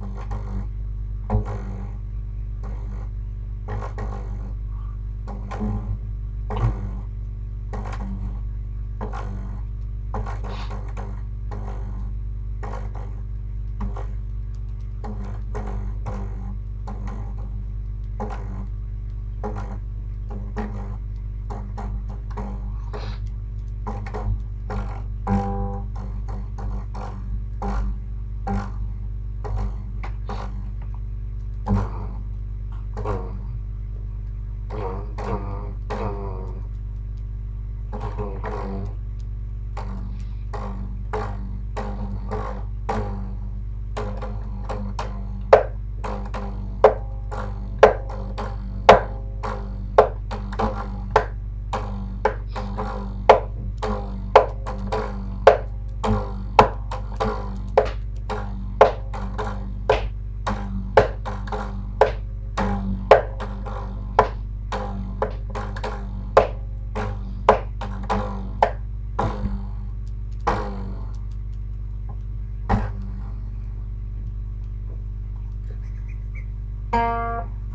you. Música